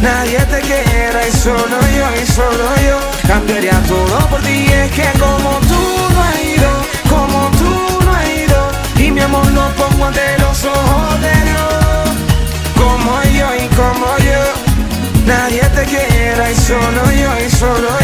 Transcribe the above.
Nadie te quiera y solo yo y solo yo cambiaría todo por ti. Es que como tú no has ido, como tú no has ido, y mi amor no pongo ante los ojos de Dios. Como yo y como yo, nadie te quiera y solo yo y solo Yo.